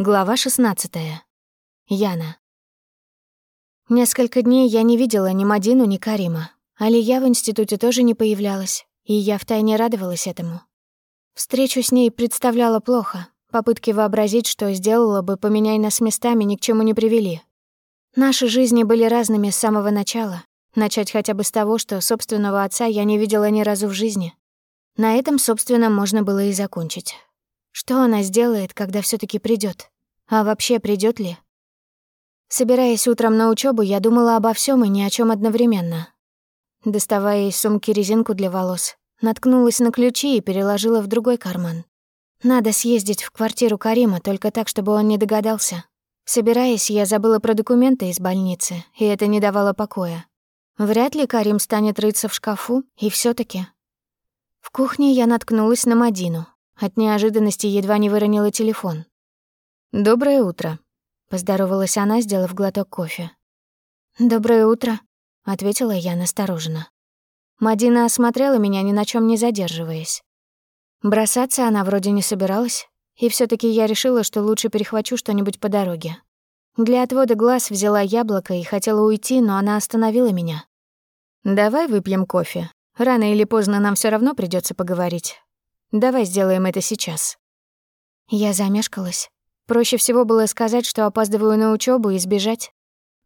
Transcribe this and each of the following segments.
Глава 16. Яна. Несколько дней я не видела ни Мадину, ни Карима. Алия в институте тоже не появлялась, и я втайне радовалась этому. Встречу с ней представляла плохо. Попытки вообразить, что сделала бы, поменяй нас местами, ни к чему не привели. Наши жизни были разными с самого начала. Начать хотя бы с того, что собственного отца я не видела ни разу в жизни. На этом, собственно, можно было и закончить. Что она сделает, когда все таки придет? А вообще придет ли? Собираясь утром на учебу, я думала обо всем и ни о чем одновременно. Доставая из сумки резинку для волос, наткнулась на ключи и переложила в другой карман. Надо съездить в квартиру Карима, только так, чтобы он не догадался. Собираясь, я забыла про документы из больницы, и это не давало покоя. Вряд ли Карим станет рыться в шкафу, и все таки В кухне я наткнулась на Мадину, от неожиданности едва не выронила телефон. «Доброе утро», — поздоровалась она, сделав глоток кофе. «Доброе утро», — ответила я настороженно. Мадина осмотрела меня, ни на чем не задерживаясь. Бросаться она вроде не собиралась, и все таки я решила, что лучше перехвачу что-нибудь по дороге. Для отвода глаз взяла яблоко и хотела уйти, но она остановила меня. «Давай выпьем кофе. Рано или поздно нам все равно придется поговорить. Давай сделаем это сейчас». Я замешкалась. Проще всего было сказать, что опаздываю на учебу и сбежать.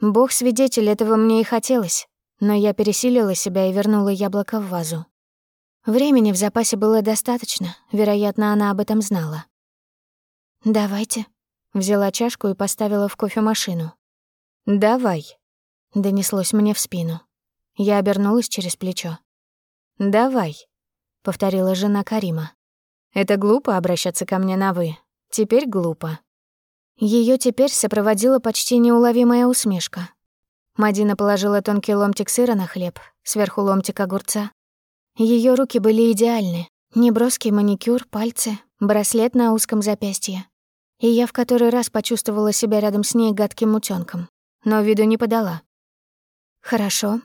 Бог свидетель, этого мне и хотелось. Но я пересилила себя и вернула яблоко в вазу. Времени в запасе было достаточно, вероятно, она об этом знала. «Давайте». Взяла чашку и поставила в кофемашину. «Давай», — донеслось мне в спину. Я обернулась через плечо. «Давай», — повторила жена Карима. «Это глупо обращаться ко мне на «вы». Теперь глупо». Ее теперь сопроводила почти неуловимая усмешка. Мадина положила тонкий ломтик сыра на хлеб, сверху ломтик огурца. Ее руки были идеальны. Неброский маникюр, пальцы, браслет на узком запястье. И я в который раз почувствовала себя рядом с ней гадким утёнком, но виду не подала. «Хорошо.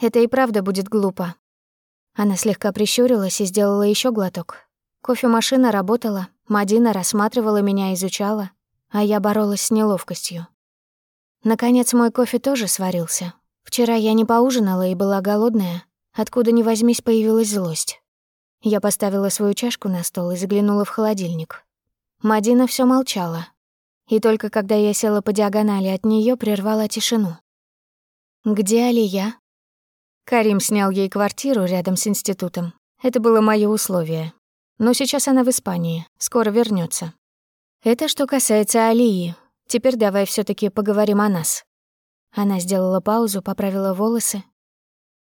Это и правда будет глупо. Она слегка прищурилась и сделала еще глоток. Кофемашина работала, Мадина рассматривала меня, изучала, а я боролась с неловкостью. Наконец мой кофе тоже сварился. Вчера я не поужинала и была голодная. Откуда ни возьмись появилась злость. Я поставила свою чашку на стол и заглянула в холодильник. Мадина все молчала. И только когда я села по диагонали от нее, прервала тишину. «Где Алия?» Карим снял ей квартиру рядом с институтом. Это было мое условие. Но сейчас она в Испании, скоро вернется. Это что касается Алии. Теперь давай все таки поговорим о нас. Она сделала паузу, поправила волосы.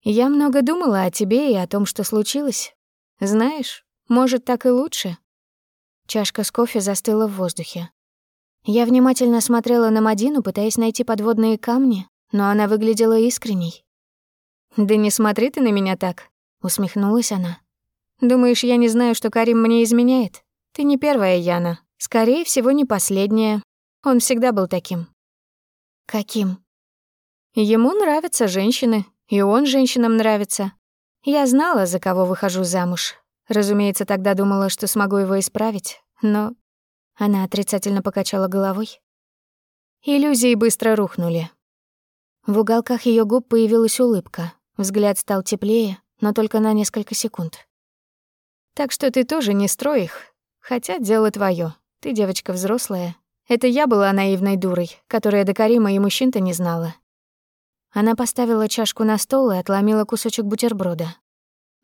Я много думала о тебе и о том, что случилось. Знаешь, может, так и лучше. Чашка с кофе застыла в воздухе. Я внимательно смотрела на Мадину, пытаясь найти подводные камни, но она выглядела искренней. «Да не смотри ты на меня так», — усмехнулась она. «Думаешь, я не знаю, что Карим мне изменяет? Ты не первая, Яна. Скорее всего, не последняя. Он всегда был таким». «Каким?» «Ему нравятся женщины, и он женщинам нравится. Я знала, за кого выхожу замуж. Разумеется, тогда думала, что смогу его исправить, но...» Она отрицательно покачала головой. Иллюзии быстро рухнули. В уголках ее губ появилась улыбка, Взгляд стал теплее, но только на несколько секунд. «Так что ты тоже не строй их. Хотя дело твое. Ты девочка взрослая. Это я была наивной дурой, которая до Карима и мужчин-то не знала». Она поставила чашку на стол и отломила кусочек бутерброда.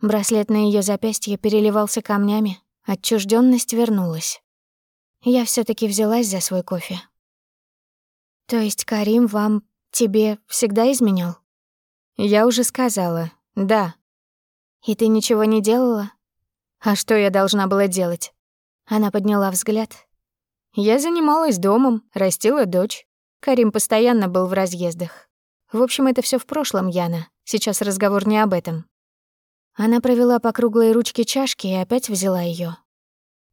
Браслет на ее запястье переливался камнями, отчужденность вернулась. Я все таки взялась за свой кофе. «То есть Карим вам, тебе всегда изменял?» Я уже сказала, да. И ты ничего не делала? А что я должна была делать? Она подняла взгляд. Я занималась домом, растила дочь. Карим постоянно был в разъездах. В общем, это все в прошлом, Яна. Сейчас разговор не об этом. Она провела по круглой ручке чашки и опять взяла ее.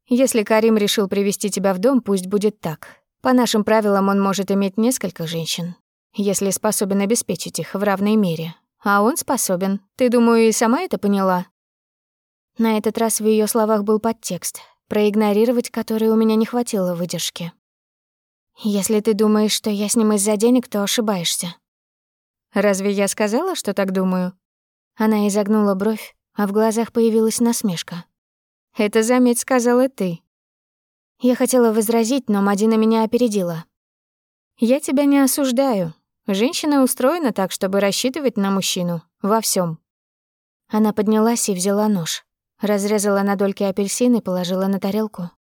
Если Карим решил привести тебя в дом, пусть будет так. По нашим правилам он может иметь несколько женщин если способен обеспечить их в равной мере. А он способен. Ты, думаю, и сама это поняла?» На этот раз в ее словах был подтекст, проигнорировать который у меня не хватило выдержки. Если ты думаешь, что я с ним из-за денег, то ошибаешься. Разве я сказала, что так думаю? Она изогнула бровь, а в глазах появилась насмешка. Это, заметь, сказала ты. Я хотела возразить, но Мадина меня опередила. Я тебя не осуждаю. Женщина устроена так, чтобы рассчитывать на мужчину во всем. Она поднялась и взяла нож. Разрезала на дольки апельсин и положила на тарелку.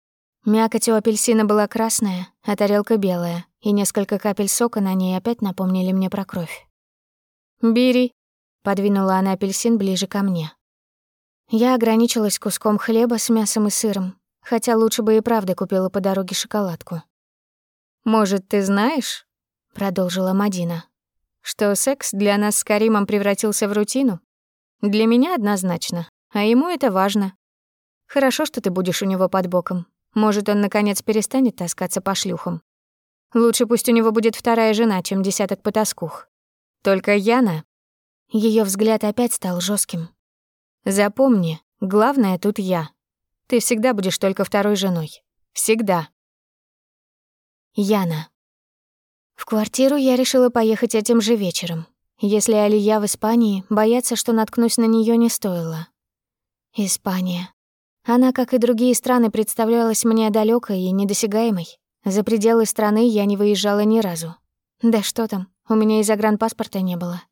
Мякоть у апельсина была красная, а тарелка белая, и несколько капель сока на ней опять напомнили мне про кровь. «Бери», — подвинула она апельсин ближе ко мне. Я ограничилась куском хлеба с мясом и сыром, хотя лучше бы и правда купила по дороге шоколадку. «Может, ты знаешь?» — продолжила Мадина. «Что секс для нас с Каримом превратился в рутину? Для меня однозначно, а ему это важно. Хорошо, что ты будешь у него под боком. Может, он, наконец, перестанет таскаться по шлюхам. Лучше пусть у него будет вторая жена, чем десяток потаскух. Только Яна... Ее взгляд опять стал жестким. Запомни, главное тут я. Ты всегда будешь только второй женой. Всегда. Яна. В квартиру я решила поехать этим же вечером. Если Алия в Испании, бояться, что наткнусь на нее не стоило. Испания. Она, как и другие страны, представлялась мне далекой и недосягаемой. За пределы страны я не выезжала ни разу. Да что там, у меня и загранпаспорта не было.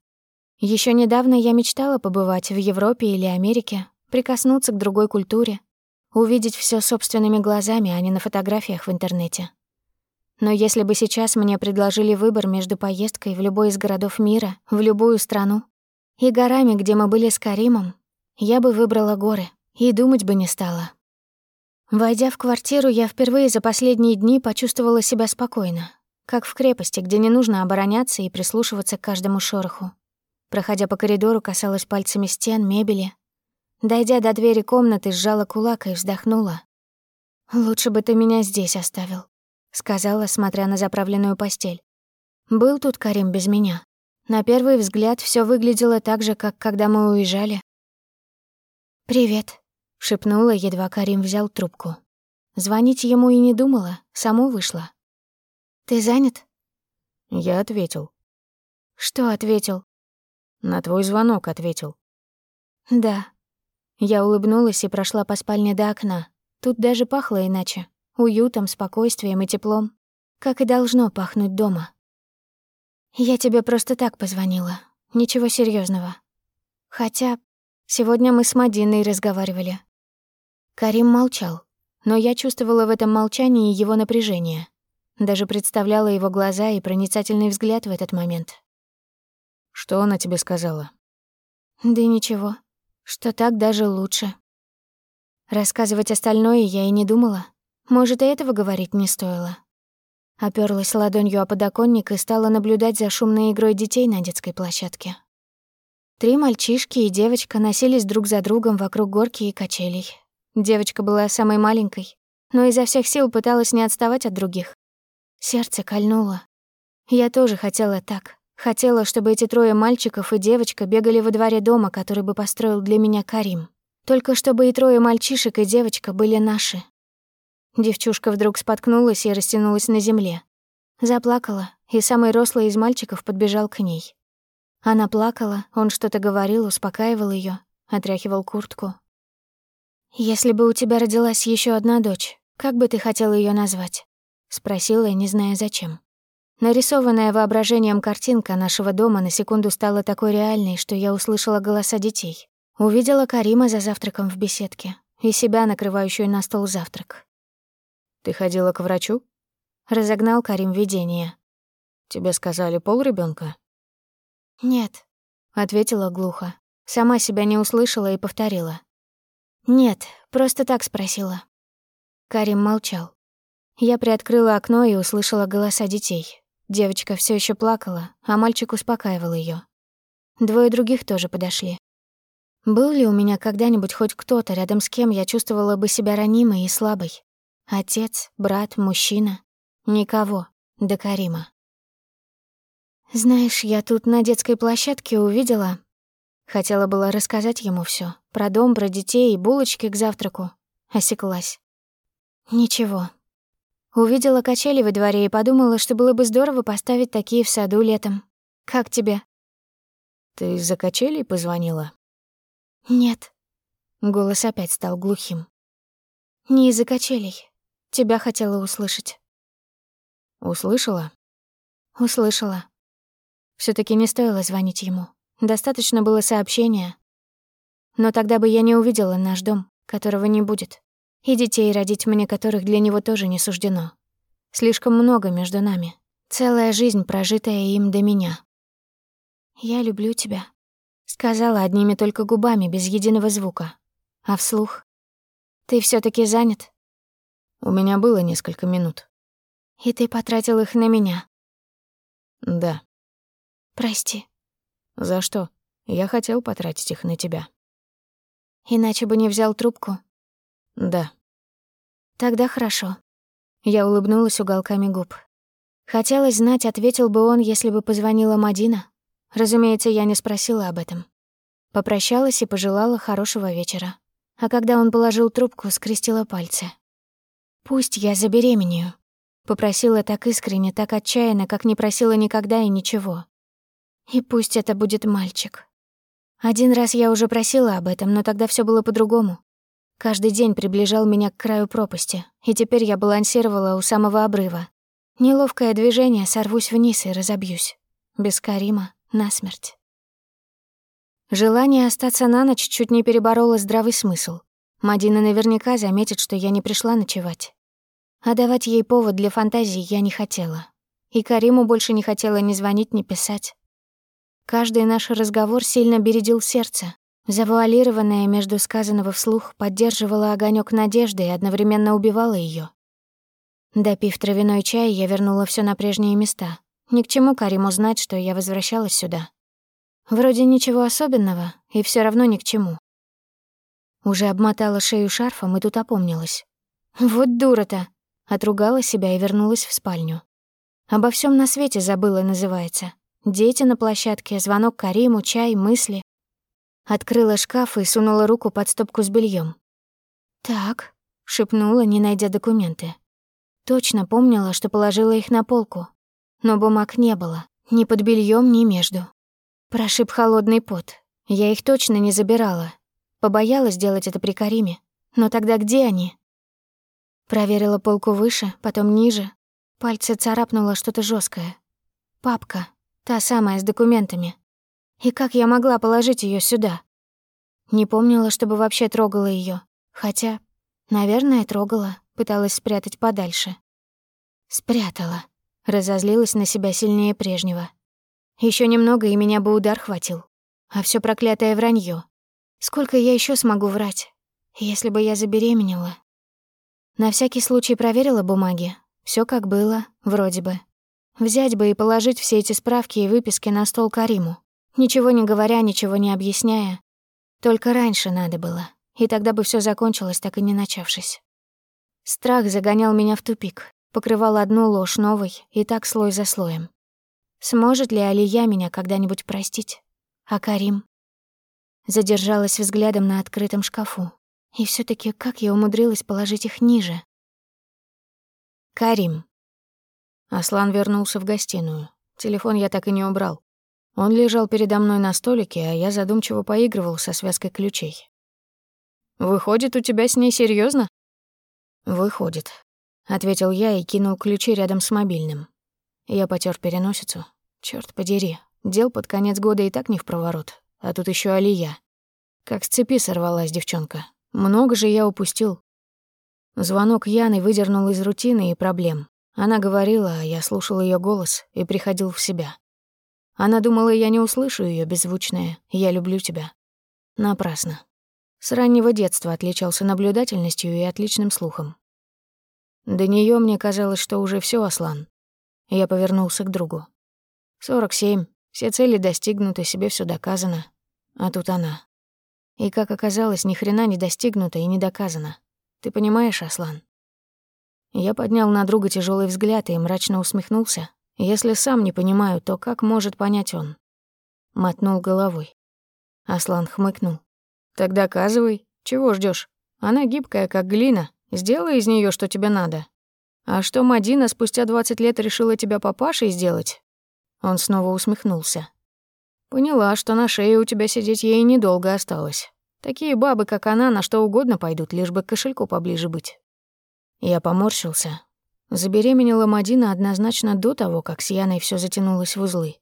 Еще недавно я мечтала побывать в Европе или Америке, прикоснуться к другой культуре, увидеть все собственными глазами, а не на фотографиях в интернете. Но если бы сейчас мне предложили выбор между поездкой в любой из городов мира, в любую страну, и горами, где мы были с Каримом, я бы выбрала горы и думать бы не стала. Войдя в квартиру, я впервые за последние дни почувствовала себя спокойно, как в крепости, где не нужно обороняться и прислушиваться к каждому шороху. Проходя по коридору, касалась пальцами стен, мебели. Дойдя до двери комнаты, сжала кулак и вздохнула. «Лучше бы ты меня здесь оставил», — сказала, смотря на заправленную постель. «Был тут Карим без меня. На первый взгляд все выглядело так же, как когда мы уезжали, «Привет», — шепнула, едва Карим взял трубку. Звонить ему и не думала, само вышла. «Ты занят?» Я ответил. «Что ответил?» «На твой звонок ответил». «Да». Я улыбнулась и прошла по спальне до окна. Тут даже пахло иначе. Уютом, спокойствием и теплом. Как и должно пахнуть дома. «Я тебе просто так позвонила. Ничего серьезного. Хотя Сегодня мы с Мадиной разговаривали. Карим молчал, но я чувствовала в этом молчании его напряжение. Даже представляла его глаза и проницательный взгляд в этот момент. «Что она тебе сказала?» «Да ничего, что так даже лучше». Рассказывать остальное я и не думала. Может, и этого говорить не стоило. Оперлась ладонью о подоконник и стала наблюдать за шумной игрой детей на детской площадке. Три мальчишки и девочка носились друг за другом вокруг горки и качелей. Девочка была самой маленькой, но изо всех сил пыталась не отставать от других. Сердце кольнуло. Я тоже хотела так. Хотела, чтобы эти трое мальчиков и девочка бегали во дворе дома, который бы построил для меня Карим. Только чтобы и трое мальчишек, и девочка были наши. Девчушка вдруг споткнулась и растянулась на земле. Заплакала, и самый рослый из мальчиков подбежал к ней. Она плакала, он что-то говорил, успокаивал ее, отряхивал куртку. «Если бы у тебя родилась еще одна дочь, как бы ты хотела ее назвать?» — спросила, не зная зачем. Нарисованная воображением картинка нашего дома на секунду стала такой реальной, что я услышала голоса детей. Увидела Карима за завтраком в беседке и себя, накрывающую на стол завтрак. «Ты ходила к врачу?» Разогнал Карим видение. «Тебе сказали пол ребенка? «Нет», — ответила глухо. Сама себя не услышала и повторила. «Нет, просто так спросила». Карим молчал. Я приоткрыла окно и услышала голоса детей. Девочка все еще плакала, а мальчик успокаивал ее. Двое других тоже подошли. Был ли у меня когда-нибудь хоть кто-то, рядом с кем я чувствовала бы себя ранимой и слабой? Отец, брат, мужчина? Никого, до Карима. «Знаешь, я тут на детской площадке увидела...» Хотела было рассказать ему все Про дом, про детей и булочки к завтраку. Осеклась. «Ничего». Увидела качели во дворе и подумала, что было бы здорово поставить такие в саду летом. Как тебе? Ты из-за качелей позвонила? Нет. Голос опять стал глухим. Не из-за качелей. Тебя хотела услышать. Услышала? Услышала. все таки не стоило звонить ему. Достаточно было сообщения. Но тогда бы я не увидела наш дом, которого не будет, и детей родить мне, которых для него тоже не суждено. Слишком много между нами. Целая жизнь, прожитая им до меня. «Я люблю тебя», — сказала одними только губами, без единого звука. А вслух? «Ты все таки занят?» «У меня было несколько минут». «И ты потратил их на меня?» «Да». «Прости». «За что? Я хотел потратить их на тебя». «Иначе бы не взял трубку?» «Да». «Тогда хорошо». Я улыбнулась уголками губ. Хотелось знать, ответил бы он, если бы позвонила Мадина. Разумеется, я не спросила об этом. Попрощалась и пожелала хорошего вечера. А когда он положил трубку, скрестила пальцы. «Пусть я забеременею», Попросила так искренне, так отчаянно, как не просила никогда и ничего. И пусть это будет мальчик. Один раз я уже просила об этом, но тогда все было по-другому. Каждый день приближал меня к краю пропасти, и теперь я балансировала у самого обрыва. Неловкое движение, сорвусь вниз и разобьюсь. Без Карима насмерть. Желание остаться на ночь чуть не перебороло здравый смысл. Мадина наверняка заметит, что я не пришла ночевать. А давать ей повод для фантазий я не хотела. И Кариму больше не хотела ни звонить, ни писать. Каждый наш разговор сильно бередил сердце. Завуалированное между сказанного вслух поддерживало огонек надежды и одновременно убивало ее. Допив травяной чай, я вернула все на прежние места. Ни к чему Кариму знать, что я возвращалась сюда. Вроде ничего особенного, и все равно ни к чему. Уже обмотала шею шарфом и тут опомнилась. Вот дура-то! Отругала себя и вернулась в спальню. Обо всем на свете забыла, называется. Дети на площадке, звонок Кариму, чай, мысли. Открыла шкаф и сунула руку под стопку с бельем. «Так», — шепнула, не найдя документы. Точно помнила, что положила их на полку. Но бумаг не было, ни под бельем, ни между. Прошиб холодный пот. Я их точно не забирала. Побоялась делать это при Кариме. Но тогда где они? Проверила полку выше, потом ниже. Пальцы царапнуло что-то жесткое. Папка, та самая с документами. И как я могла положить ее сюда? Не помнила, чтобы вообще трогала ее, Хотя, наверное, трогала, пыталась спрятать подальше. Спрятала. Разозлилась на себя сильнее прежнего. Еще немного, и меня бы удар хватил. А все проклятое вранье. Сколько я еще смогу врать? Если бы я забеременела, на всякий случай проверила бумаги. Все как было, вроде бы. Взять бы и положить все эти справки и выписки на стол Кариму. Ничего не говоря, ничего не объясняя. Только раньше надо было. И тогда бы все закончилось, так и не начавшись. Страх загонял меня в тупик. Покрывал одну ложь новой, и так слой за слоем. Сможет ли Алия меня когда-нибудь простить? А Карим? Задержалась взглядом на открытом шкафу. И все таки как я умудрилась положить их ниже? Карим. Аслан вернулся в гостиную. Телефон я так и не убрал. Он лежал передо мной на столике, а я задумчиво поигрывал со связкой ключей. «Выходит, у тебя с ней серьезно? «Выходит», — ответил я и кинул ключи рядом с мобильным. Я потер переносицу. Черт подери, дел под конец года и так не в проворот, а тут еще Алия. Как с цепи сорвалась девчонка. Много же я упустил. Звонок Яны выдернул из рутины и проблем. Она говорила, а я слушал ее голос и приходил в себя. Она думала, я не услышу ее беззвучное «Я люблю тебя». Напрасно. С раннего детства отличался наблюдательностью и отличным слухом. До нее мне казалось, что уже все, Аслан. Я повернулся к другу. «Сорок семь. Все цели достигнуты, себе все доказано. А тут она. И, как оказалось, ни хрена не достигнуто и не доказано. Ты понимаешь, Аслан? Я поднял на друга тяжелый взгляд и мрачно усмехнулся. Если сам не понимаю, то как может понять он? Мотнул головой. Аслан хмыкнул. Так доказывай. Чего ждешь? Она гибкая, как глина. Сделай из нее, что тебе надо. А что Мадина спустя 20 лет решила тебя папашей сделать? Он снова усмехнулся. Поняла, что на шее у тебя сидеть ей недолго осталось. Такие бабы, как она, на что угодно пойдут, лишь бы к кошельку поближе быть. Я поморщился. Забеременела Мадина однозначно до того, как с Яной всё затянулось в узлы.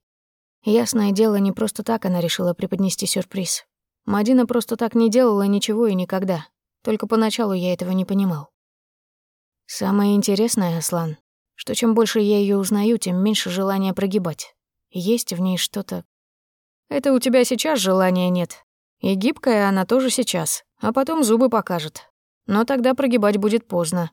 Ясное дело, не просто так она решила преподнести сюрприз. Мадина просто так не делала ничего и никогда. Только поначалу я этого не понимал. Самое интересное, Аслан, что чем больше я её узнаю, тем меньше желания прогибать. Есть в ней что-то это у тебя сейчас желания нет. И гибкая она тоже сейчас, а потом зубы покажет. Но тогда прогибать будет поздно.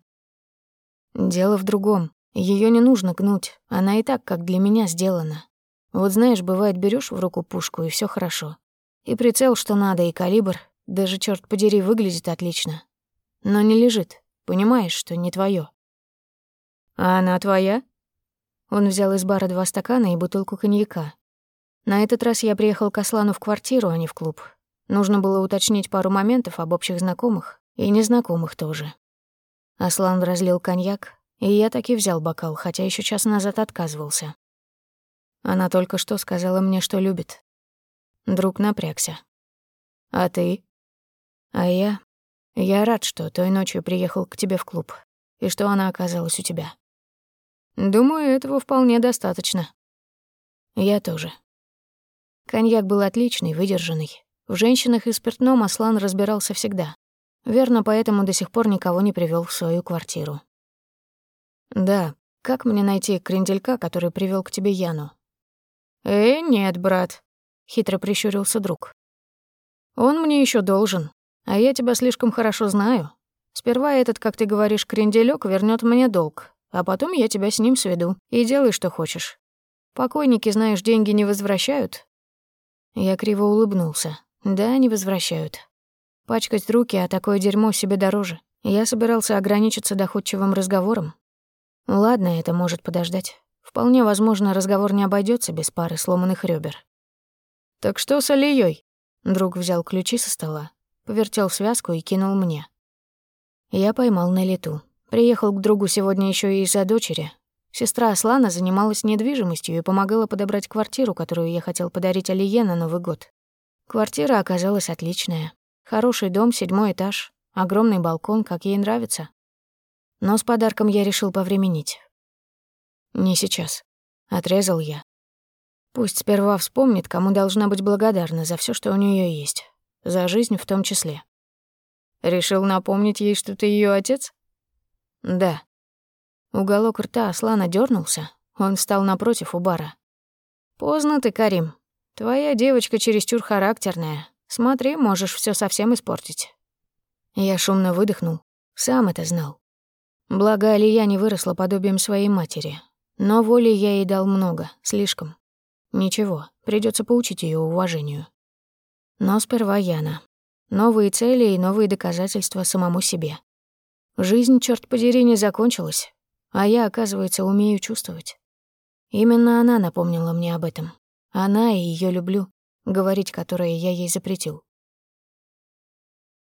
Дело в другом. Ее не нужно гнуть. Она и так, как для меня, сделана. Вот знаешь, бывает, берешь в руку пушку, и все хорошо. И прицел, что надо, и калибр. Даже, черт подери, выглядит отлично. Но не лежит. Понимаешь, что не твое. А она твоя? Он взял из бара два стакана и бутылку коньяка, на этот раз я приехал к Аслану в квартиру, а не в клуб. Нужно было уточнить пару моментов об общих знакомых и незнакомых тоже. Аслан разлил коньяк, и я таки взял бокал, хотя еще час назад отказывался. Она только что сказала мне, что любит. Друг напрягся. «А ты?» «А я? Я рад, что той ночью приехал к тебе в клуб, и что она оказалась у тебя. Думаю, этого вполне достаточно. Я тоже. Коньяк был отличный, выдержанный. В женщинах и спиртном Аслан разбирался всегда. Верно, поэтому до сих пор никого не привел в свою квартиру. «Да, как мне найти кренделька, который привел к тебе Яну?» «Э, нет, брат», — хитро прищурился друг. «Он мне еще должен, а я тебя слишком хорошо знаю. Сперва этот, как ты говоришь, кренделёк вернет мне долг, а потом я тебя с ним сведу и делай, что хочешь. Покойники, знаешь, деньги не возвращают, я криво улыбнулся. Да, не возвращают. Пачкать руки, а такое дерьмо себе дороже. Я собирался ограничиться доходчивым разговором. Ладно, это может подождать. Вполне возможно, разговор не обойдется без пары сломанных ребер. «Так что с Алией?» Друг взял ключи со стола, повертел связку и кинул мне. Я поймал на лету. Приехал к другу сегодня еще и из-за дочери, Сестра Аслана занималась недвижимостью и помогала подобрать квартиру, которую я хотел подарить Алие на Новый год. Квартира оказалась отличная. Хороший дом, седьмой этаж, огромный балкон, как ей нравится. Но с подарком я решил повременить. «Не сейчас», — отрезал я. Пусть сперва вспомнит, кому должна быть благодарна за все, что у нее есть. За жизнь в том числе. Решил напомнить ей, что ты ее отец? Да. Уголок рта Аслана дернулся. Он встал напротив у бара. «Поздно ты, Карим. Твоя девочка чересчур характерная. Смотри, можешь все совсем испортить». Я шумно выдохнул. Сам это знал. Благо, Алия не выросла подобием своей матери. Но воли я ей дал много, слишком. Ничего, придется поучить ее уважению. Но сперва Яна. Новые цели и новые доказательства самому себе. Жизнь, черт подери, не закончилась. А я, оказывается, умею чувствовать. Именно она напомнила мне об этом. Она и ее люблю, говорить которое я ей запретил.